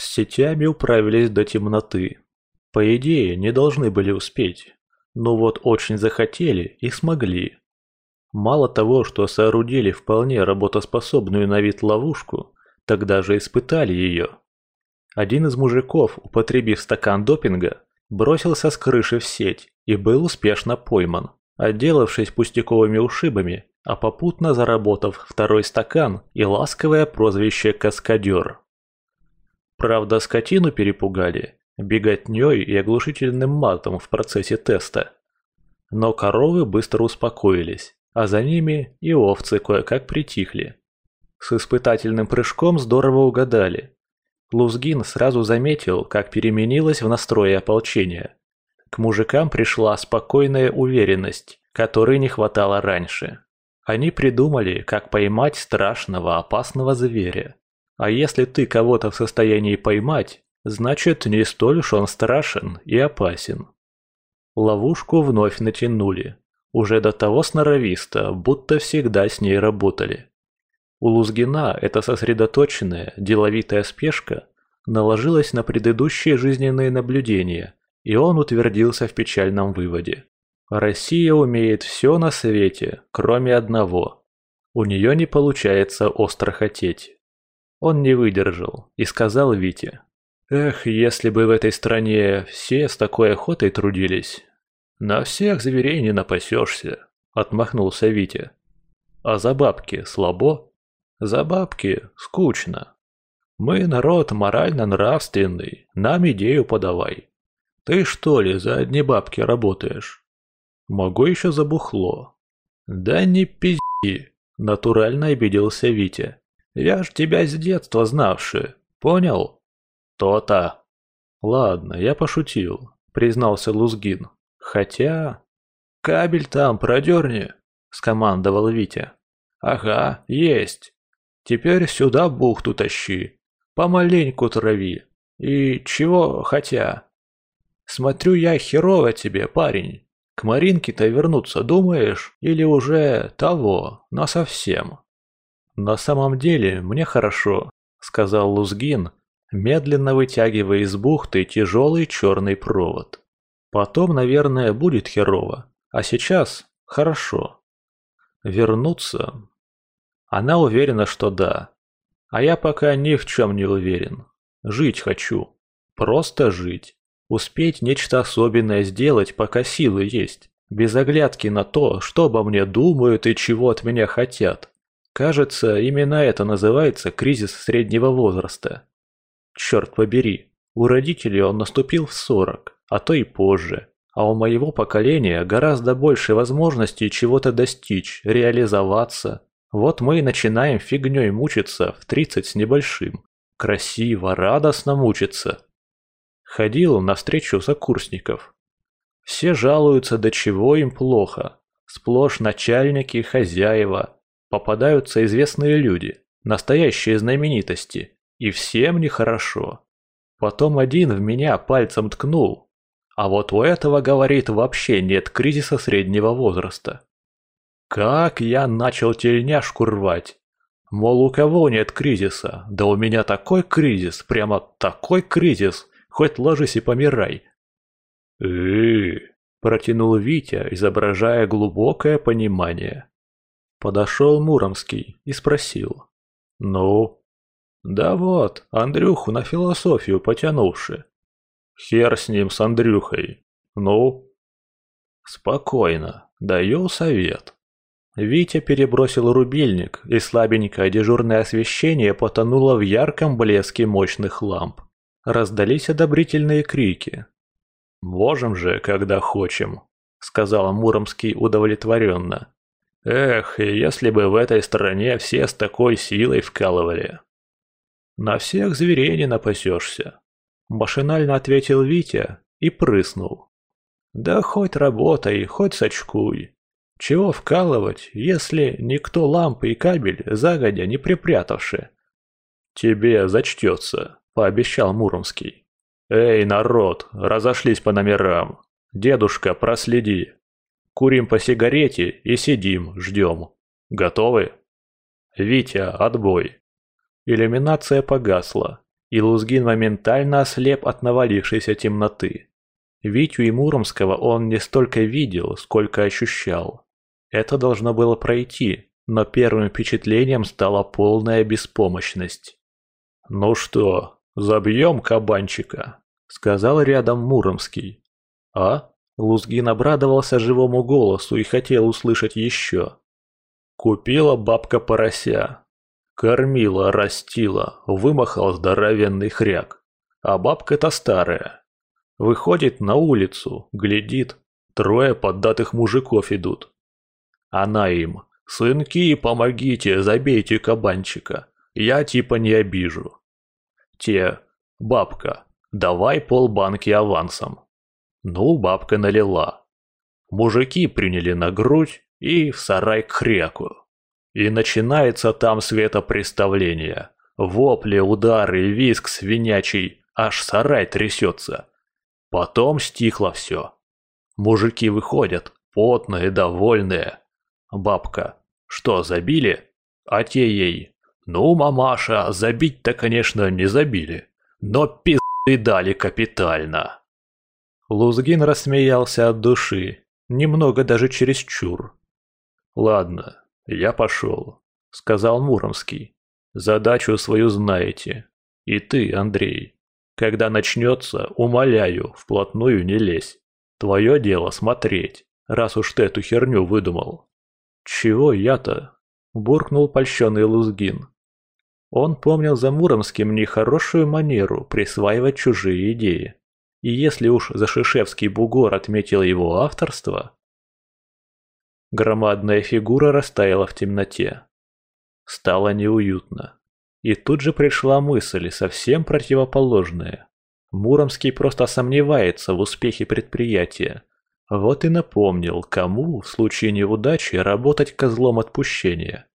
С сетями управились до темноты. По идее, не должны были успеть. Но вот очень захотели и смогли. Мало того, что соорудили вполне работоспособную на вид ловушку, тогда же испытали ее. Один из мужиков, употребив стакан допинга, бросился с крыши в сеть и был успешно пойман, отделавшись пустяковыми ушибами, а попутно заработав второй стакан и ласковое прозвище «Каскадер». Правда, скотину перепугали, беготней и оглушительным матом в процессе теста. Но коровы быстро успокоились, а за ними и овцы кое-как притихли. С испытательным прыжком здорово угадали. Лузгин сразу заметил, как переменилось в настрое ополчения. К мужикам пришла спокойная уверенность, которой не хватало раньше. Они придумали, как поймать страшного опасного зверя. А если ты кого-то в состоянии поймать, значит не столь уж он страшен и опасен. Ловушку вновь натянули. Уже до того сноровисто, будто всегда с ней работали. У Лузгина эта сосредоточенная, деловитая спешка наложилась на предыдущие жизненные наблюдения, и он утвердился в печальном выводе. Россия умеет все на свете, кроме одного. У нее не получается остро хотеть. Он не выдержал и сказал Вите. «Эх, если бы в этой стране все с такой охотой трудились, «На всех зверей не напасешься», — отмахнулся Витя. «А за бабки слабо?» «За бабки скучно. Мы народ морально-нравственный, нам идею подавай. Ты что ли за одни бабки работаешь?» «Могу еще за бухло». «Да не пизди», — натурально обиделся Витя. «Я ж тебя с детства знавший, понял?» «То-то». «Ладно, я пошутил», — признался Лузгин. Хотя... «Кабель там продерни», — скомандовал Витя. «Ага, есть. Теперь сюда бухту тащи. Помаленьку трави. И чего хотя? Смотрю я херово тебе, парень. К Маринке-то вернуться думаешь? Или уже того, насовсем?» «На самом деле мне хорошо», — сказал Лузгин, медленно вытягивая из бухты тяжелый черный провод. Потом, наверное, будет херово, а сейчас хорошо. Вернуться? Она уверена, что да. А я пока ни в чем не уверен. Жить хочу. Просто жить. Успеть нечто особенное сделать, пока силы есть. Без оглядки на то, что обо мне думают и чего от меня хотят. Кажется, именно это называется кризис среднего возраста. Черт побери, у родителей он наступил в сорок а то и позже. А у моего поколения гораздо больше возможностей чего-то достичь, реализоваться. Вот мы и начинаем фигней мучиться в 30 с небольшим. Красиво, радостно мучиться. Ходил на встречу сокурсников. Все жалуются, до чего им плохо. Сплошь начальники хозяева. Попадаются известные люди, настоящие знаменитости. И всем нехорошо. Потом один в меня пальцем ткнул, а вот у этого, говорит, вообще нет кризиса среднего возраста. Как я начал тельняшку рвать. Мол, у кого нет кризиса? Да у меня такой кризис, прямо такой кризис, хоть ложись и помирай. э протянул Витя, изображая глубокое понимание. Подошел Муромский и спросил. «Ну?» «Да вот, Андрюху на философию потянувши. Хер с ним, с Андрюхой. Ну? Спокойно. Даю совет. Витя перебросил рубильник, и слабенькое дежурное освещение потонуло в ярком блеске мощных ламп. Раздались одобрительные крики. «Можем же, когда хочем», — сказал Муромский удовлетворенно. «Эх, если бы в этой стране все с такой силой вкалывали». «На всех зверей не напасешься», Машинально ответил Витя и прыснул. Да хоть работай, хоть сочкуй. Чего вкалывать, если никто лампы и кабель загодя не припрятавши? Тебе зачтется, пообещал Муромский. Эй, народ, разошлись по номерам. Дедушка, проследи. Курим по сигарете и сидим, ждем. Готовы? Витя, отбой. Иллюминация погасла, и Лузгин моментально ослеп от навалившейся темноты. Витю и Муромского он не столько видел, сколько ощущал. Это должно было пройти, но первым впечатлением стала полная беспомощность. «Ну что, забьем кабанчика?» — сказал рядом Муромский. «А?» — Лузгин обрадовался живому голосу и хотел услышать еще. «Купила бабка порося. Кормила, растила, вымахал здоровенный хряк. А бабка-то старая. Выходит на улицу, глядит, трое поддатых мужиков идут. Она им, сынки, помогите, забейте кабанчика, я типа не обижу. Те, бабка, давай полбанки авансом. Ну, бабка налила. Мужики приняли на грудь и в сарай к хряку. И начинается там светопреставление. Вопли, удары, визг свинячий, аж сарай трясется. Потом стихло все. Мужики выходят, потные, довольные. Бабка. Что, забили? А те ей. Ну, мамаша, забить-то, конечно, не забили. Но пизды дали капитально. Лузгин рассмеялся от души. Немного даже чересчур. Ладно, я пошел, сказал Муромский. Задачу свою знаете. И ты, Андрей. Когда начнется, умоляю, вплотную не лезь. Твое дело смотреть, раз уж ты эту херню выдумал. Чего я-то? Буркнул польщенный Лузгин. Он помнил за Муромским нехорошую манеру присваивать чужие идеи. И если уж Зашишевский бугор отметил его авторство... Громадная фигура растаяла в темноте. Стало неуютно. И тут же пришла мысль, совсем противоположная. Муромский просто сомневается в успехе предприятия. Вот и напомнил, кому в случае неудачи работать козлом отпущения.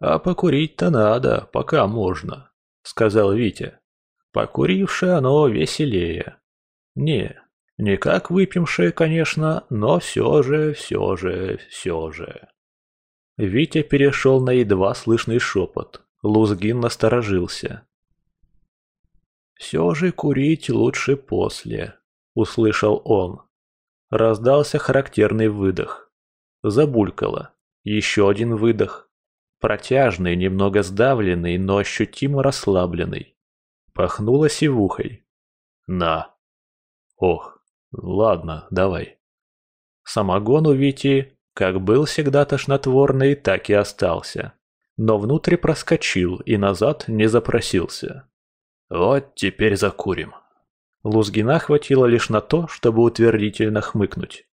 «А покурить-то надо, пока можно», — сказал Витя. «Покурившее оно веселее. Не, не как выпившее, конечно, но все же, все же, все же». Витя перешел на едва слышный шепот. Лузгин насторожился. «Все же курить лучше после», — услышал он. Раздался характерный выдох. Забулькало. Еще один выдох. Протяжный, немного сдавленный, но ощутимо расслабленный. Пахнуло сивухой. «На!» «Ох, ладно, давай». Самогон у Вити, как был всегда тошнотворный, так и остался но внутрь проскочил и назад не запросился. «Вот теперь закурим». Лузгина хватило лишь на то, чтобы утвердительно хмыкнуть.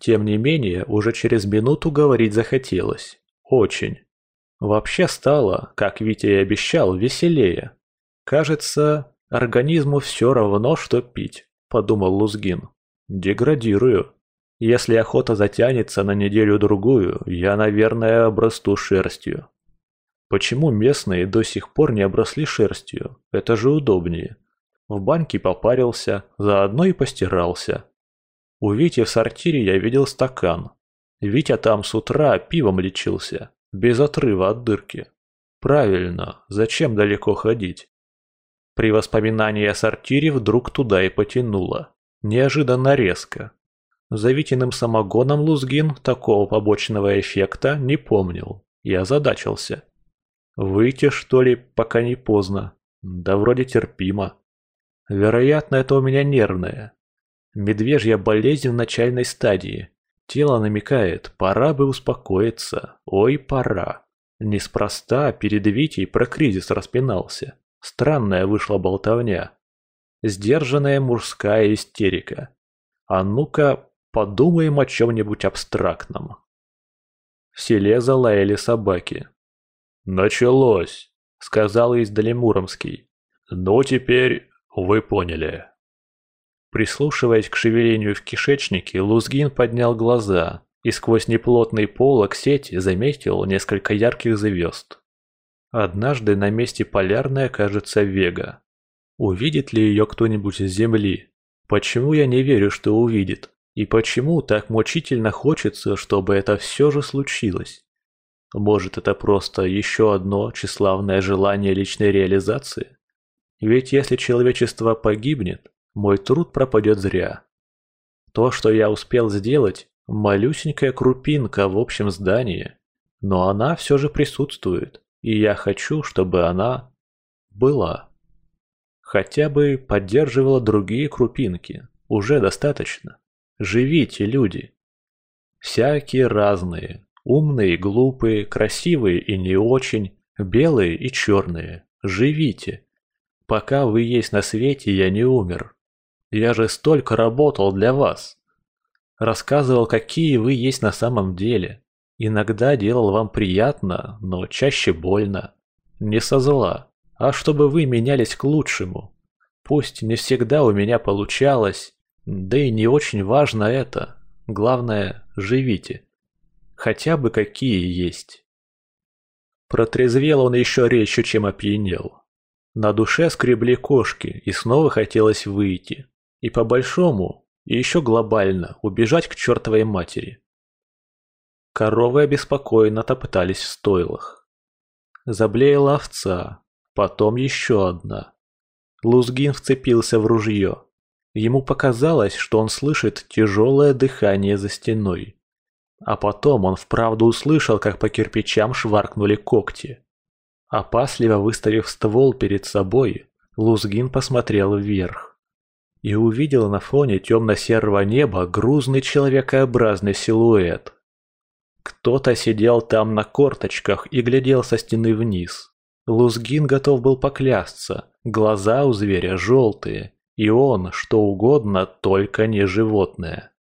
Тем не менее, уже через минуту говорить захотелось. Очень. Вообще стало, как Витя и обещал, веселее. Кажется, организму все равно, что пить, подумал Лузгин. Деградирую. Если охота затянется на неделю-другую, я, наверное, обрасту шерстью. Почему местные до сих пор не обросли шерстью? Это же удобнее. В баньке попарился, заодно и постирался. У Вити в сортире я видел стакан. Витя там с утра пивом лечился, без отрыва от дырки. Правильно, зачем далеко ходить? При воспоминании о сортире вдруг туда и потянуло. Неожиданно резко, за Витиным самогоном Лузгин такого побочного эффекта не помнил и озадачился. Выйти, что ли, пока не поздно? Да вроде терпимо. Вероятно, это у меня нервное. Медвежья болезнь в начальной стадии. Тело намекает, пора бы успокоиться. Ой, пора. Неспроста перед Витей про кризис распинался. Странная вышла болтовня. Сдержанная мужская истерика. А ну-ка, Подумаем о чем-нибудь абстрактном. В селе залаяли собаки. «Началось!» — сказал издали Муромский. «Ну, теперь вы поняли». Прислушиваясь к шевелению в кишечнике, Лузгин поднял глаза и сквозь неплотный полог сети заметил несколько ярких звезд. Однажды на месте полярной окажется Вега. Увидит ли ее кто-нибудь с Земли? Почему я не верю, что увидит? И почему так мучительно хочется, чтобы это все же случилось? Может, это просто еще одно тщеславное желание личной реализации? Ведь если человечество погибнет, мой труд пропадет зря. То, что я успел сделать, малюсенькая крупинка в общем здании, но она все же присутствует, и я хочу, чтобы она была. Хотя бы поддерживала другие крупинки, уже достаточно. Живите, люди. Всякие разные, умные глупые, красивые и не очень, белые и черные. Живите. Пока вы есть на свете, я не умер. Я же столько работал для вас. Рассказывал, какие вы есть на самом деле. Иногда делал вам приятно, но чаще больно. Не со зла, а чтобы вы менялись к лучшему. Пусть не всегда у меня получалось, да и не очень важно это. Главное, живите. Хотя бы какие есть. Протрезвел он еще резче, чем опьянел. На душе скребли кошки, и снова хотелось выйти. И по-большому, и еще глобально, убежать к чертовой матери. Коровы обеспокоенно топтались в стойлах. Заблеяла овца, потом еще одна. Лузгин вцепился в ружье. Ему показалось, что он слышит тяжелое дыхание за стеной. А потом он вправду услышал, как по кирпичам шваркнули когти. Опасливо выставив ствол перед собой, Лузгин посмотрел вверх. И увидел на фоне темно-серого неба грузный человекообразный силуэт. Кто-то сидел там на корточках и глядел со стены вниз. Лузгин готов был поклясться, глаза у зверя желтые, и он, что угодно, только не животное.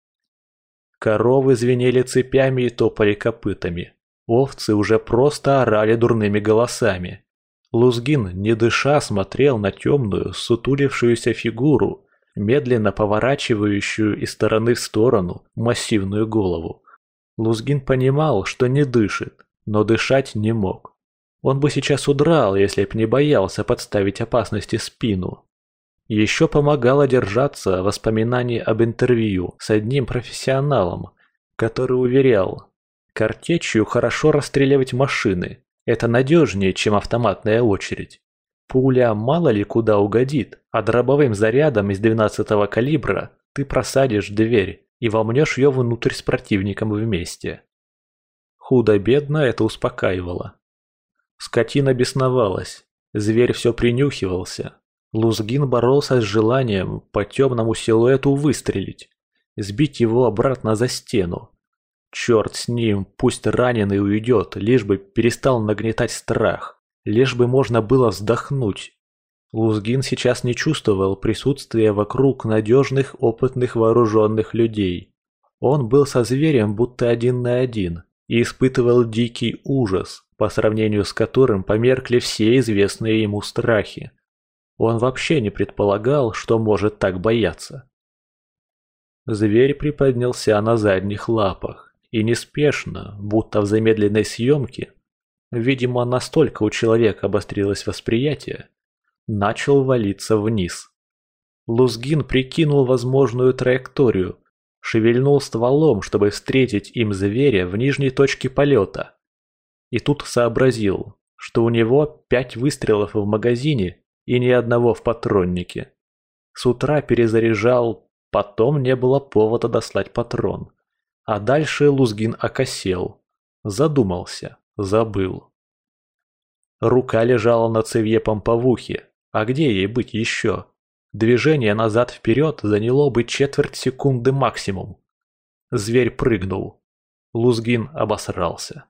Коровы звенели цепями и топали копытами. Овцы уже просто орали дурными голосами. Лузгин, не дыша, смотрел на темную, сутулившуюся фигуру, медленно поворачивающую из стороны в сторону массивную голову. Лузгин понимал, что не дышит, но дышать не мог. Он бы сейчас удрал, если б не боялся подставить опасности спину. Еще помогало держаться воспоминание об интервью с одним профессионалом, который уверял, картечью хорошо расстреливать машины, это надежнее, чем автоматная очередь. Пуля мало ли куда угодит, а дробовым зарядом из 12-го калибра ты просадишь дверь и вомнешь ее внутрь с противником вместе. Худо-бедно это успокаивало. Скотина бесновалась, зверь все принюхивался, Лузгин боролся с желанием по темному силуэту выстрелить, сбить его обратно за стену. Черт с ним, пусть раненый уйдет, лишь бы перестал нагнетать страх, лишь бы можно было вздохнуть. Лузгин сейчас не чувствовал присутствия вокруг надежных, опытных, вооруженных людей. Он был со зверем будто один на один и испытывал дикий ужас, по сравнению с которым померкли все известные ему страхи. Он вообще не предполагал, что может так бояться. Зверь приподнялся на задних лапах и неспешно, будто в замедленной съемке, видимо, настолько у человека обострилось восприятие, начал валиться вниз. Лузгин прикинул возможную траекторию, шевельнул стволом, чтобы встретить им зверя в нижней точке полета. И тут сообразил, что у него пять выстрелов в магазине и ни одного в патроннике. С утра перезаряжал, потом не было повода дослать патрон. А дальше Лузгин окосел. Задумался, забыл. Рука лежала на цевье помповухи, а где ей быть еще? Движение назад-вперед заняло бы четверть секунды максимум. Зверь прыгнул. Лузгин обосрался.